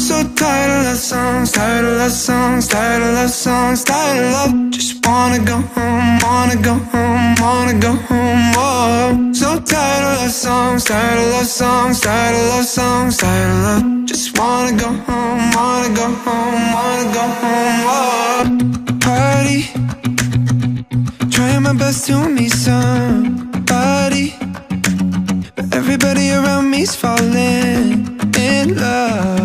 so tired of love songs, tired of love songs, tired of love songs, tired of love. Just wanna go home, wanna go home, wanna go home. Whoa. So tired of love songs, tired of love songs, tired of love songs, tired of love. Just wanna go home, wanna go home, wanna go home. Whoa. Party, trying my best to meet somebody, but everybody around me's falling in love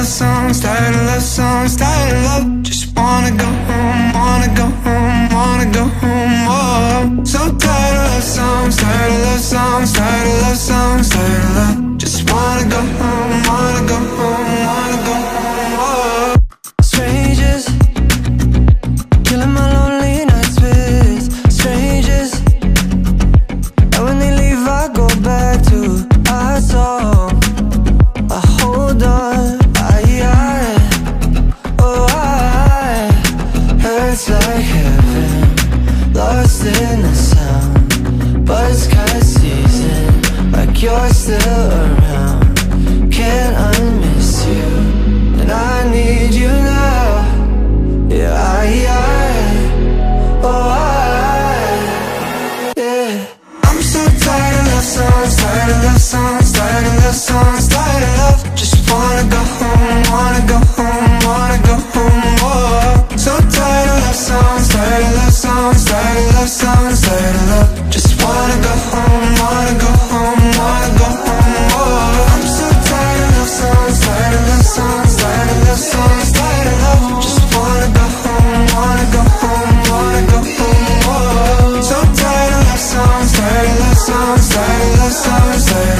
love songs, tired of love songs, tired of love. Just wanna go home, wanna go home, wanna go home. Oh, so tired of love songs, tired of love songs, tired of love songs, tired of love. Just wanna go home, you're still around. Can't unmiss you? And I need you now. Yeah, I, I Oh, I Yeah. I'm so tired of love songs Tired of love songs Tired of love songs Tired of love. Just wanna go home Wanna go home Wanna go home oh. So tired of love songs Tired of love songs Tired of love songs Tired of love. Just summer's day, the summer's day